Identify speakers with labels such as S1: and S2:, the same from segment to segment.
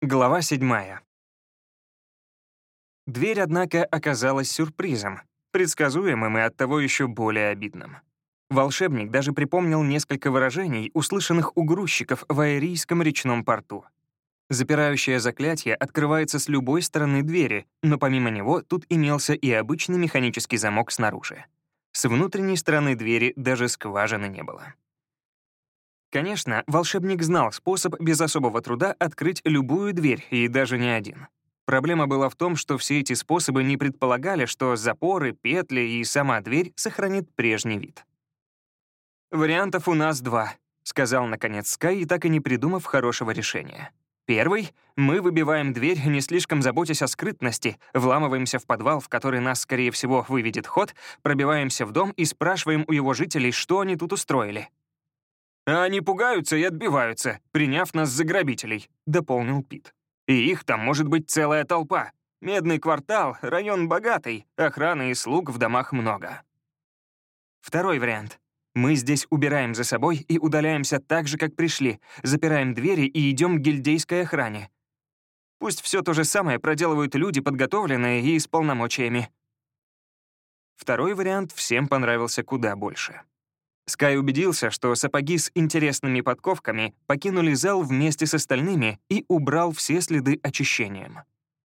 S1: Глава 7. Дверь, однако, оказалась сюрпризом, предсказуемым и оттого еще более обидным. Волшебник даже припомнил несколько выражений, услышанных у грузчиков в аэрийском речном порту. Запирающее заклятие открывается с любой стороны двери, но помимо него тут имелся и обычный механический замок снаружи. С внутренней стороны двери даже скважины не было. Конечно, волшебник знал способ без особого труда открыть любую дверь, и даже не один. Проблема была в том, что все эти способы не предполагали, что запоры, петли и сама дверь сохранит прежний вид. «Вариантов у нас два», — сказал наконец Скай, так и не придумав хорошего решения. Первый — мы выбиваем дверь, не слишком заботясь о скрытности, вламываемся в подвал, в который нас, скорее всего, выведет ход, пробиваемся в дом и спрашиваем у его жителей, что они тут устроили. «А они пугаются и отбиваются, приняв нас за грабителей», — дополнил Пит. «И их там может быть целая толпа. Медный квартал, район богатый, охраны и слуг в домах много». Второй вариант. Мы здесь убираем за собой и удаляемся так же, как пришли, запираем двери и идем к гильдейской охране. Пусть все то же самое проделывают люди, подготовленные и с полномочиями. Второй вариант всем понравился куда больше. Скай убедился, что сапоги с интересными подковками покинули зал вместе с остальными и убрал все следы очищением.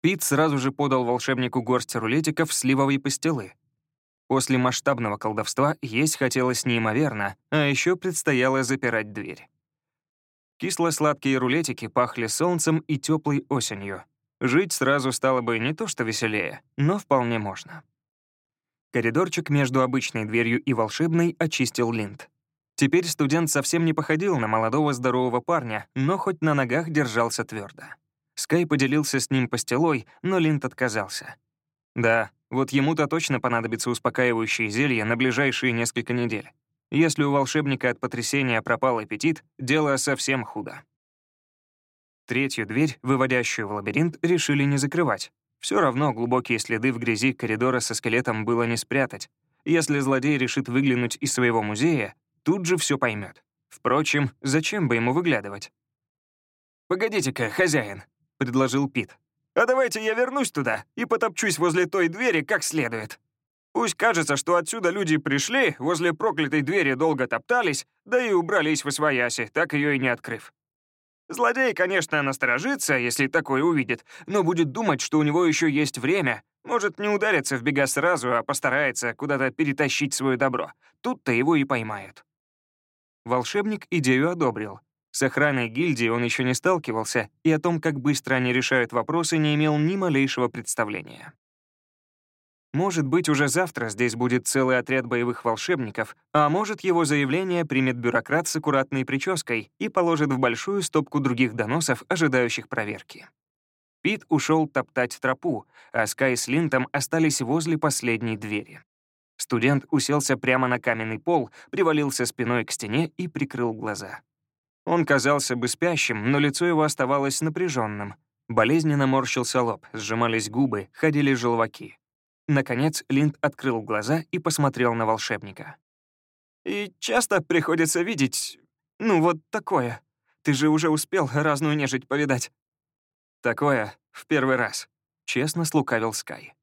S1: Пит сразу же подал волшебнику горсть рулетиков сливовой пастилы. После масштабного колдовства есть хотелось неимоверно, а еще предстояло запирать дверь. Кисло-сладкие рулетики пахли солнцем и теплой осенью. Жить сразу стало бы не то что веселее, но вполне можно. Коридорчик между обычной дверью и волшебной очистил Линд. Теперь студент совсем не походил на молодого здорового парня, но хоть на ногах держался твердо. Скай поделился с ним пастилой, но Линд отказался. Да, вот ему-то точно понадобится успокаивающее зелье на ближайшие несколько недель. Если у волшебника от потрясения пропал аппетит, дело совсем худо. Третью дверь, выводящую в лабиринт, решили не закрывать. Все равно глубокие следы в грязи коридора со скелетом было не спрятать. Если злодей решит выглянуть из своего музея, тут же все поймет. Впрочем, зачем бы ему выглядывать? «Погодите-ка, хозяин», — предложил Пит. «А давайте я вернусь туда и потопчусь возле той двери как следует. Пусть кажется, что отсюда люди пришли, возле проклятой двери долго топтались, да и убрались в освояси, так ее и не открыв. Злодей, конечно, насторожится, если такое увидит, но будет думать, что у него еще есть время. Может, не удариться в бега сразу, а постарается куда-то перетащить свое добро. Тут-то его и поймают. Волшебник идею одобрил. С охраной гильдии он еще не сталкивался, и о том, как быстро они решают вопросы, не имел ни малейшего представления. Может быть, уже завтра здесь будет целый отряд боевых волшебников, а может, его заявление примет бюрократ с аккуратной прической и положит в большую стопку других доносов, ожидающих проверки. Пит ушел топтать тропу, а Скай с Линтом остались возле последней двери. Студент уселся прямо на каменный пол, привалился спиной к стене и прикрыл глаза. Он казался бы спящим, но лицо его оставалось напряженным. Болезненно морщился лоб, сжимались губы, ходили желваки. Наконец Линд открыл глаза и посмотрел на волшебника. «И часто приходится видеть... ну, вот такое. Ты же уже успел разную нежить повидать». «Такое в первый раз», — честно слукавил Скай.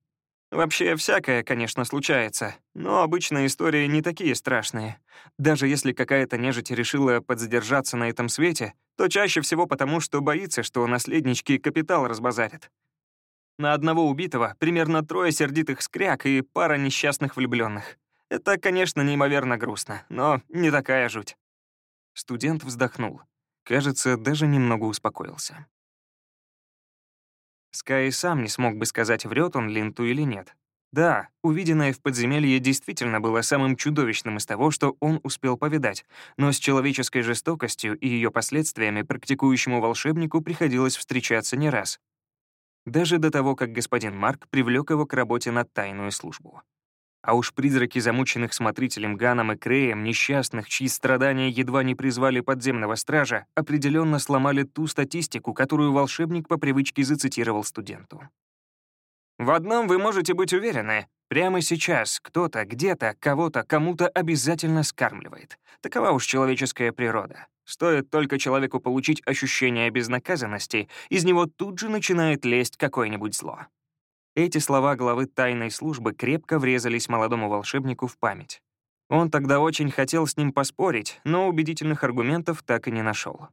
S1: «Вообще, всякое, конечно, случается, но обычно истории не такие страшные. Даже если какая-то нежить решила подзадержаться на этом свете, то чаще всего потому, что боится, что наследнички капитал разбазарят. На одного убитого примерно трое сердитых скряк и пара несчастных влюбленных. Это, конечно, неимоверно грустно, но не такая жуть. Студент вздохнул. Кажется, даже немного успокоился. Скай сам не смог бы сказать, врет он Линту или нет. Да, увиденное в подземелье действительно было самым чудовищным из того, что он успел повидать, но с человеческой жестокостью и ее последствиями практикующему волшебнику приходилось встречаться не раз даже до того, как господин Марк привлек его к работе на тайную службу. А уж призраки замученных смотрителем Ганом и Креем, несчастных, чьи страдания едва не призвали подземного стража, определенно сломали ту статистику, которую волшебник по привычке зацитировал студенту. «В одном вы можете быть уверены. Прямо сейчас кто-то, где-то, кого-то, кому-то обязательно скармливает. Такова уж человеческая природа. Стоит только человеку получить ощущение безнаказанности, из него тут же начинает лезть какое-нибудь зло. Эти слова главы тайной службы крепко врезались молодому волшебнику в память. Он тогда очень хотел с ним поспорить, но убедительных аргументов так и не нашел.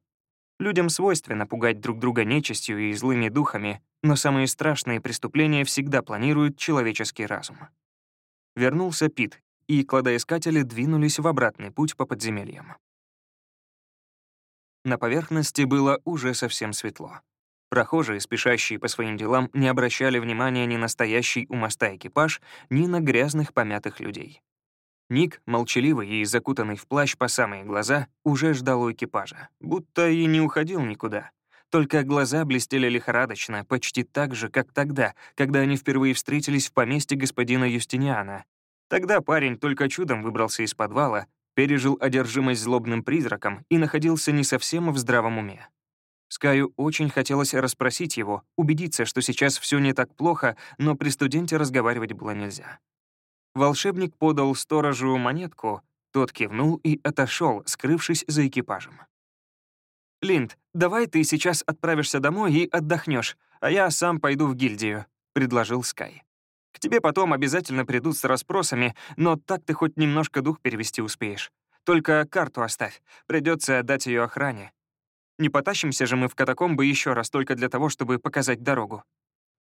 S1: Людям свойственно пугать друг друга нечистью и злыми духами, но самые страшные преступления всегда планирует человеческий разум. Вернулся Пит, и кладоискатели двинулись в обратный путь по подземельям. На поверхности было уже совсем светло. Прохожие, спешащие по своим делам, не обращали внимания ни на стоящий у моста экипаж, ни на грязных помятых людей. Ник, молчаливый и закутанный в плащ по самые глаза, уже ждал у экипажа, будто и не уходил никуда. Только глаза блестели лихорадочно, почти так же, как тогда, когда они впервые встретились в поместье господина Юстиниана. Тогда парень только чудом выбрался из подвала, пережил одержимость злобным призраком и находился не совсем в здравом уме. Скаю очень хотелось расспросить его, убедиться, что сейчас все не так плохо, но при студенте разговаривать было нельзя. Волшебник подал сторожу монетку, тот кивнул и отошел, скрывшись за экипажем. «Линд, давай ты сейчас отправишься домой и отдохнешь, а я сам пойду в гильдию», — предложил Скай. «К тебе потом обязательно придут с расспросами, но так ты хоть немножко дух перевести успеешь. Только карту оставь, придется отдать ее охране. Не потащимся же мы в катакомбы еще раз только для того, чтобы показать дорогу».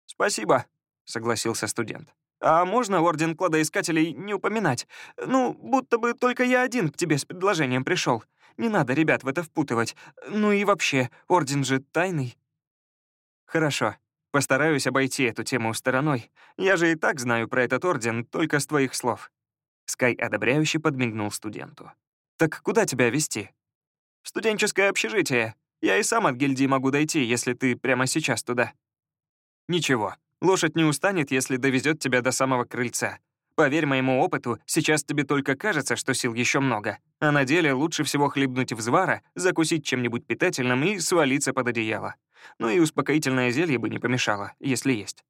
S1: «Спасибо», — согласился студент. А можно Орден Кладоискателей не упоминать? Ну, будто бы только я один к тебе с предложением пришел. Не надо ребят в это впутывать. Ну и вообще, Орден же тайный». «Хорошо. Постараюсь обойти эту тему стороной. Я же и так знаю про этот Орден только с твоих слов». Скай одобряюще подмигнул студенту. «Так куда тебя вести? «В студенческое общежитие. Я и сам от гильдии могу дойти, если ты прямо сейчас туда». «Ничего, Лошадь не устанет, если довезет тебя до самого крыльца. Поверь моему опыту, сейчас тебе только кажется, что сил еще много, а на деле лучше всего хлебнуть взвара, закусить чем-нибудь питательным и свалиться под одеяло. Ну и успокоительное зелье бы не помешало, если есть.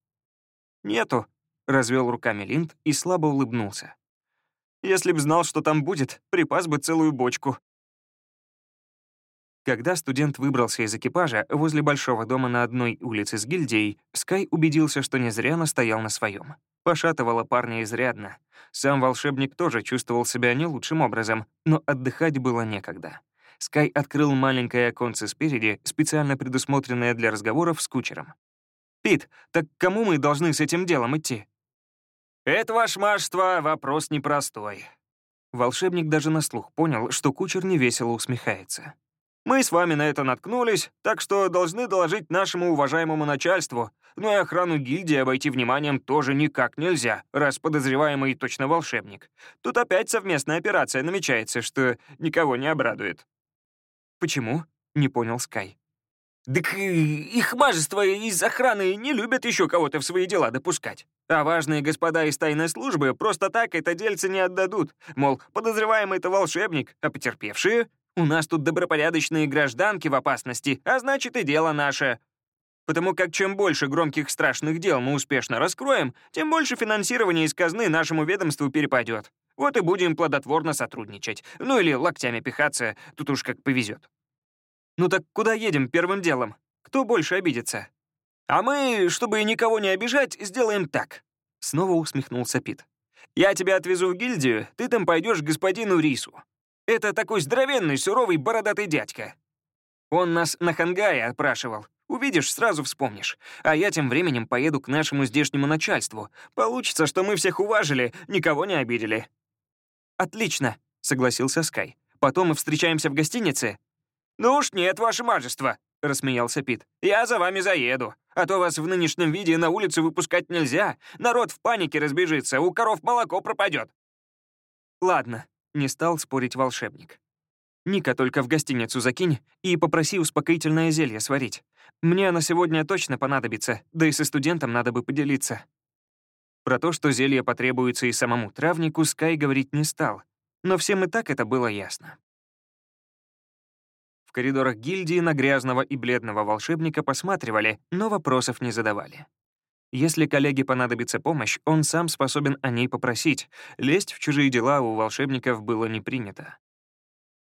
S1: «Нету», — развел руками Линд и слабо улыбнулся. «Если б знал, что там будет, припас бы целую бочку. Когда студент выбрался из экипажа возле большого дома на одной улице с гильдией, Скай убедился, что не зря настоял на своем. Пошатывало парня изрядно. Сам волшебник тоже чувствовал себя не лучшим образом, но отдыхать было некогда. Скай открыл маленькое оконце спереди, специально предусмотренное для разговоров с кучером. «Пит, так кому мы должны с этим делом идти?» «Это, ваше мажество, вопрос непростой». Волшебник даже на слух понял, что кучер невесело усмехается. Мы с вами на это наткнулись, так что должны доложить нашему уважаемому начальству. Ну и охрану гильдии обойти вниманием тоже никак нельзя, раз подозреваемый точно волшебник. Тут опять совместная операция намечается, что никого не обрадует». «Почему?» — не понял Скай. «Так э, их мажество из охраны не любят еще кого-то в свои дела допускать. А важные господа из тайной службы просто так это дельце не отдадут. Мол, подозреваемый-то волшебник, а потерпевшие у нас тут добропорядочные гражданки в опасности, а значит и дело наше. Потому как чем больше громких страшных дел мы успешно раскроем, тем больше финансирования из казны нашему ведомству перепадет. Вот и будем плодотворно сотрудничать. Ну или локтями пихаться, тут уж как повезет. Ну так куда едем первым делом? Кто больше обидится? А мы, чтобы никого не обижать, сделаем так. Снова усмехнулся Пит. Я тебя отвезу в гильдию, ты там пойдешь к господину Рису. Это такой здоровенный, суровый, бородатый дядька. Он нас на Хангае опрашивал. Увидишь, сразу вспомнишь. А я тем временем поеду к нашему здешнему начальству. Получится, что мы всех уважили, никого не обидели». «Отлично», — согласился Скай. «Потом мы встречаемся в гостинице?» «Ну уж нет, ваше мажество», — рассмеялся Пит. «Я за вами заеду. А то вас в нынешнем виде на улицу выпускать нельзя. Народ в панике разбежится, у коров молоко пропадет». «Ладно», не стал спорить волшебник. «Ника только в гостиницу закинь и попроси успокоительное зелье сварить. Мне оно сегодня точно понадобится, да и со студентом надо бы поделиться». Про то, что зелье потребуется и самому травнику, Скай говорить не стал, но всем и так это было ясно. В коридорах гильдии на грязного и бледного волшебника посматривали, но вопросов не задавали. Если коллеге понадобится помощь, он сам способен о ней попросить. Лезть в чужие дела у волшебников было не принято.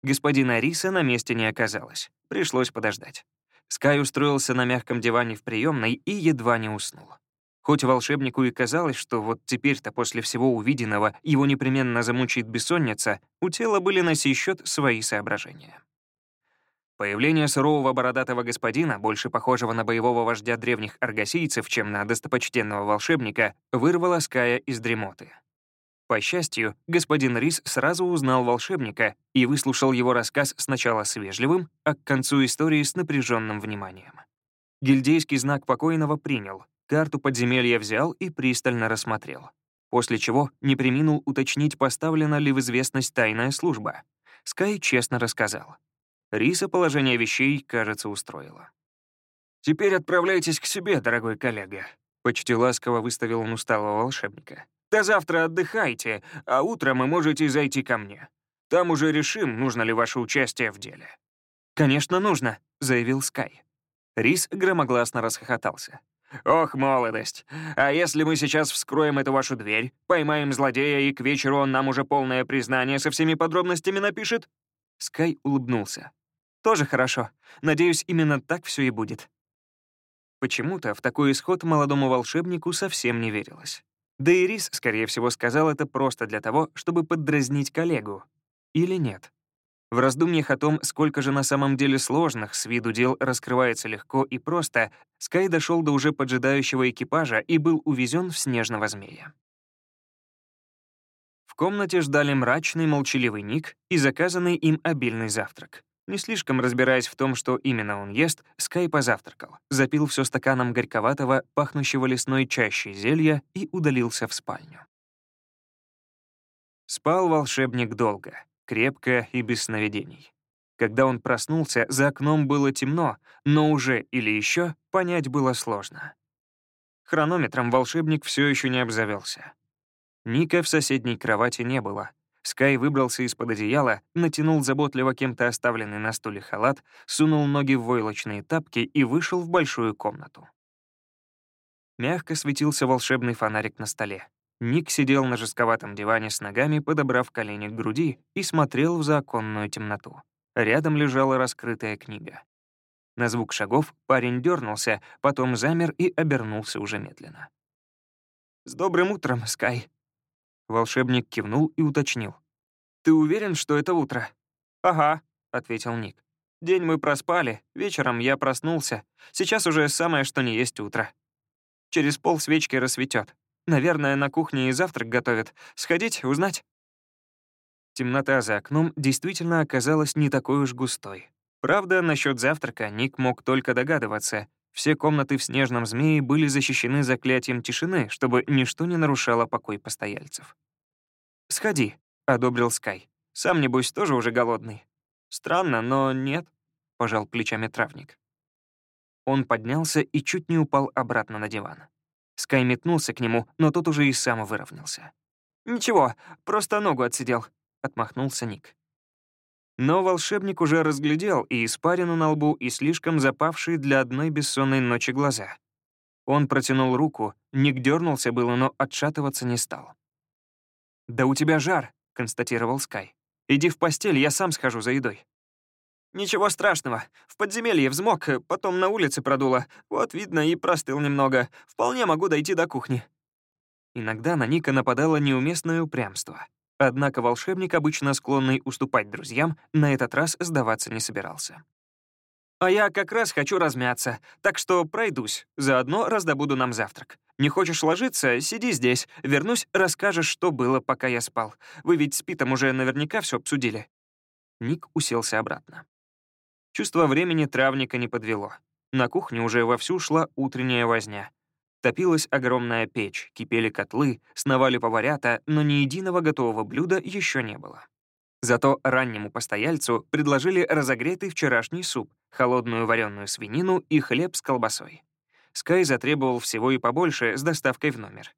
S1: Господина Риса на месте не оказалось. Пришлось подождать. Скай устроился на мягком диване в приемной и едва не уснул. Хоть волшебнику и казалось, что вот теперь-то после всего увиденного его непременно замучает бессонница, у тела были на сей счет свои соображения. Появление сурового бородатого господина, больше похожего на боевого вождя древних аргосийцев, чем на достопочтенного волшебника, вырвало Ская из дремоты. По счастью, господин Рис сразу узнал волшебника и выслушал его рассказ сначала с вежливым, а к концу истории с напряженным вниманием. Гильдейский знак покойного принял, карту подземелья взял и пристально рассмотрел. После чего не приминул уточнить, поставлена ли в известность тайная служба. Скай честно рассказал. Риса положение вещей, кажется, устроило. «Теперь отправляйтесь к себе, дорогой коллега», — почти ласково выставил он усталого волшебника. «До завтра отдыхайте, а утром вы можете зайти ко мне. Там уже решим, нужно ли ваше участие в деле». «Конечно, нужно», — заявил Скай. Рис громогласно расхохотался. «Ох, молодость! А если мы сейчас вскроем эту вашу дверь, поймаем злодея, и к вечеру он нам уже полное признание со всеми подробностями напишет?» Скай улыбнулся. Тоже хорошо. Надеюсь, именно так все и будет. Почему-то в такой исход молодому волшебнику совсем не верилось. Да и Рис, скорее всего, сказал это просто для того, чтобы поддразнить коллегу. Или нет? В раздумьях о том, сколько же на самом деле сложных с виду дел раскрывается легко и просто, Скай дошел до уже поджидающего экипажа и был увезен в снежного змея. В комнате ждали мрачный молчаливый Ник и заказанный им обильный завтрак. Не слишком разбираясь в том, что именно он ест, Скай позавтракал, запил все стаканом горьковатого, пахнущего лесной чащей зелья и удалился в спальню. Спал волшебник долго, крепко и без сновидений. Когда он проснулся, за окном было темно, но уже или еще понять было сложно. Хронометром волшебник все еще не обзавелся. Ника в соседней кровати не было, Скай выбрался из-под одеяла, натянул заботливо кем-то оставленный на стуле халат, сунул ноги в войлочные тапки и вышел в большую комнату. Мягко светился волшебный фонарик на столе. Ник сидел на жестковатом диване с ногами, подобрав колени к груди, и смотрел в законную темноту. Рядом лежала раскрытая книга. На звук шагов парень дернулся, потом замер и обернулся уже медленно. «С добрым утром, Скай», Волшебник кивнул и уточнил. «Ты уверен, что это утро?» «Ага», — ответил Ник. «День мы проспали, вечером я проснулся. Сейчас уже самое что ни есть утро. Через пол свечки рассветет. Наверное, на кухне и завтрак готовят. Сходить, узнать?» Темнота за окном действительно оказалась не такой уж густой. Правда, насчет завтрака Ник мог только догадываться. Все комнаты в снежном змее были защищены заклятием тишины, чтобы ничто не нарушало покой постояльцев. «Сходи», — одобрил Скай. «Сам, небось, тоже уже голодный». «Странно, но нет», — пожал плечами травник. Он поднялся и чуть не упал обратно на диван. Скай метнулся к нему, но тот уже и сам выровнялся. «Ничего, просто ногу отсидел», — отмахнулся Ник. Но волшебник уже разглядел и испарину на лбу, и слишком запавшие для одной бессонной ночи глаза. Он протянул руку, Ник дернулся было, но отшатываться не стал. «Да у тебя жар», — констатировал Скай. «Иди в постель, я сам схожу за едой». «Ничего страшного. В подземелье взмок, потом на улице продуло. Вот, видно, и простыл немного. Вполне могу дойти до кухни». Иногда на Ника нападало неуместное упрямство. Однако волшебник, обычно склонный уступать друзьям, на этот раз сдаваться не собирался. «А я как раз хочу размяться, так что пройдусь, заодно раздобуду нам завтрак. Не хочешь ложиться — сиди здесь, вернусь, расскажешь, что было, пока я спал. Вы ведь с Питом уже наверняка все обсудили». Ник уселся обратно. Чувство времени травника не подвело. На кухне уже вовсю шла утренняя возня. Топилась огромная печь, кипели котлы, сновали поварята, но ни единого готового блюда еще не было. Зато раннему постояльцу предложили разогретый вчерашний суп, холодную вареную свинину и хлеб с колбасой. Скай затребовал всего и побольше с доставкой в номер.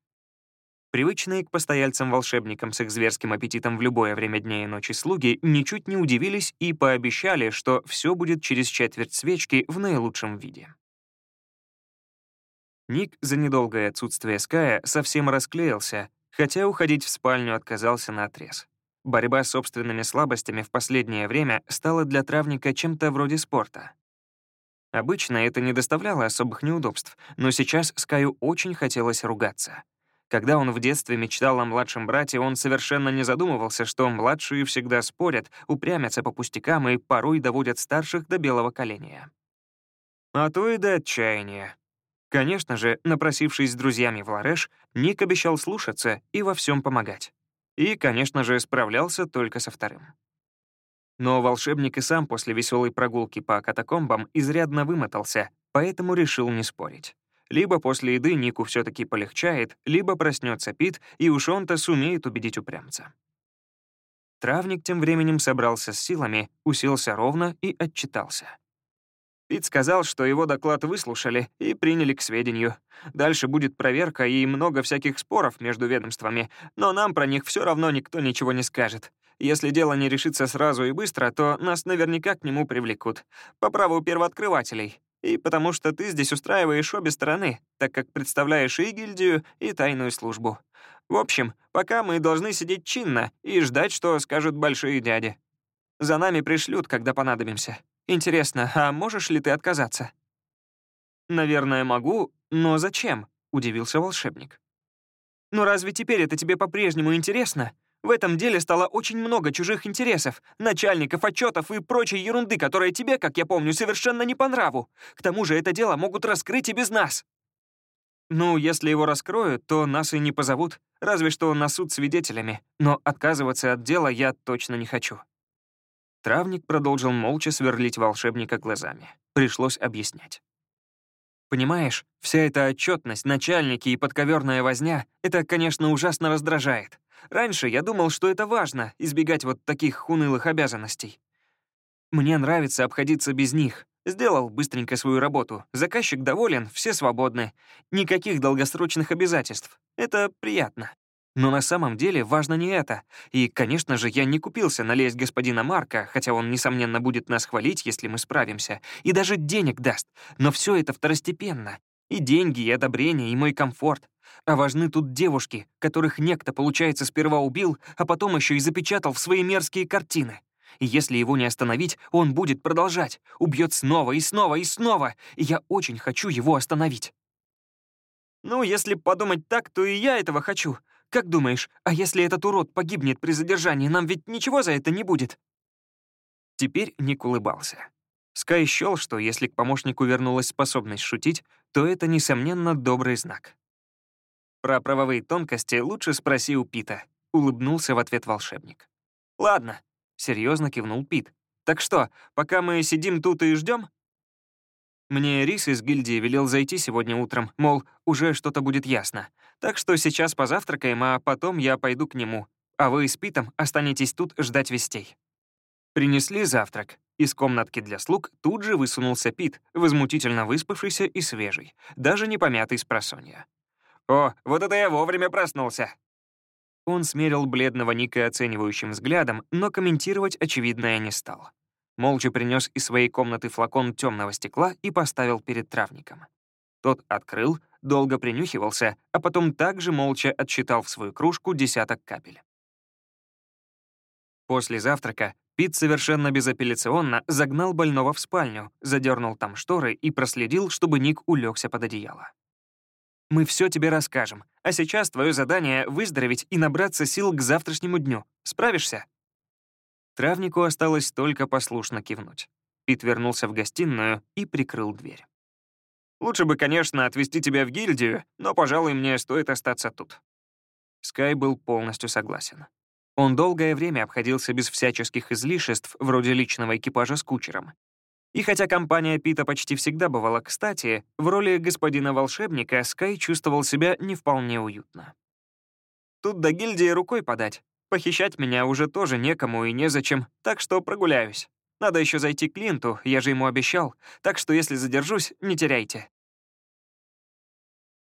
S1: Привычные к постояльцам-волшебникам с их зверским аппетитом в любое время дня и ночи слуги ничуть не удивились и пообещали, что все будет через четверть свечки в наилучшем виде. Ник за недолгое отсутствие Ская совсем расклеился, хотя уходить в спальню отказался наотрез. Борьба с собственными слабостями в последнее время стала для травника чем-то вроде спорта. Обычно это не доставляло особых неудобств, но сейчас Скаю очень хотелось ругаться. Когда он в детстве мечтал о младшем брате, он совершенно не задумывался, что младшие всегда спорят, упрямятся по пустякам и порой доводят старших до белого коленя. А то и до отчаяния. Конечно же, напросившись с друзьями в Лареш, Ник обещал слушаться и во всем помогать. И, конечно же, справлялся только со вторым. Но волшебник и сам после веселой прогулки по катакомбам изрядно вымотался, поэтому решил не спорить. Либо после еды Нику все таки полегчает, либо проснется Пит, и уж он-то сумеет убедить упрямца. Травник тем временем собрался с силами, уселся ровно и отчитался. Пит сказал, что его доклад выслушали и приняли к сведению. Дальше будет проверка и много всяких споров между ведомствами, но нам про них все равно никто ничего не скажет. Если дело не решится сразу и быстро, то нас наверняка к нему привлекут. По праву первооткрывателей. И потому что ты здесь устраиваешь обе стороны, так как представляешь и гильдию, и тайную службу. В общем, пока мы должны сидеть чинно и ждать, что скажут большие дяди. За нами пришлют, когда понадобимся. Интересно, а можешь ли ты отказаться? Наверное, могу, но зачем? Удивился волшебник. Ну разве теперь это тебе по-прежнему интересно? В этом деле стало очень много чужих интересов, начальников, отчетов и прочей ерунды, которая тебе, как я помню, совершенно не по нраву. К тому же это дело могут раскрыть и без нас. Ну, если его раскроют, то нас и не позовут, разве что на суд свидетелями, но отказываться от дела я точно не хочу. Травник продолжил молча сверлить волшебника глазами. Пришлось объяснять. Понимаешь, вся эта отчетность, начальники и подковерная возня — это, конечно, ужасно раздражает. Раньше я думал, что это важно — избегать вот таких унылых обязанностей. Мне нравится обходиться без них. Сделал быстренько свою работу. Заказчик доволен, все свободны. Никаких долгосрочных обязательств. Это приятно. Но на самом деле важно не это. И, конечно же, я не купился на лесть господина Марка, хотя он, несомненно, будет нас хвалить, если мы справимся, и даже денег даст. Но все это второстепенно. И деньги, и одобрение, и мой комфорт. А важны тут девушки, которых некто, получается, сперва убил, а потом еще и запечатал в свои мерзкие картины. И если его не остановить, он будет продолжать, убьет снова и снова и снова, и я очень хочу его остановить. Ну, если подумать так, то и я этого хочу. Как думаешь, а если этот урод погибнет при задержании, нам ведь ничего за это не будет? Теперь Ник улыбался. Скай счёл, что если к помощнику вернулась способность шутить, то это, несомненно, добрый знак. Про правовые тонкости лучше спроси у Пита, улыбнулся в ответ волшебник. Ладно, серьезно кивнул Пит. Так что, пока мы сидим тут и ждем? Мне Рис из гильдии велел зайти сегодня утром, мол, уже что-то будет ясно. Так что сейчас позавтракаем, а потом я пойду к нему. А вы с Питом останетесь тут ждать вестей. Принесли завтрак. Из комнатки для слуг тут же высунулся Пит, возмутительно выспавшийся и свежий, даже не помятый с просонья. «О, вот это я вовремя проснулся!» Он смерил бледного Ника оценивающим взглядом, но комментировать очевидное не стал. Молча принес из своей комнаты флакон темного стекла и поставил перед травником. Тот открыл, долго принюхивался, а потом также молча отсчитал в свою кружку десяток капель. После завтрака Пит совершенно безапелляционно загнал больного в спальню, задернул там шторы и проследил, чтобы Ник улегся под одеяло. Мы все тебе расскажем. А сейчас твое задание — выздороветь и набраться сил к завтрашнему дню. Справишься?» Травнику осталось только послушно кивнуть. Пит вернулся в гостиную и прикрыл дверь. «Лучше бы, конечно, отвезти тебя в гильдию, но, пожалуй, мне стоит остаться тут». Скай был полностью согласен. Он долгое время обходился без всяческих излишеств, вроде личного экипажа с кучером, и хотя компания Пита почти всегда бывала кстати, в роли господина-волшебника Скай чувствовал себя не вполне уютно. Тут до гильдии рукой подать. Похищать меня уже тоже некому и незачем, так что прогуляюсь. Надо еще зайти к Линту, я же ему обещал, так что если задержусь, не теряйте.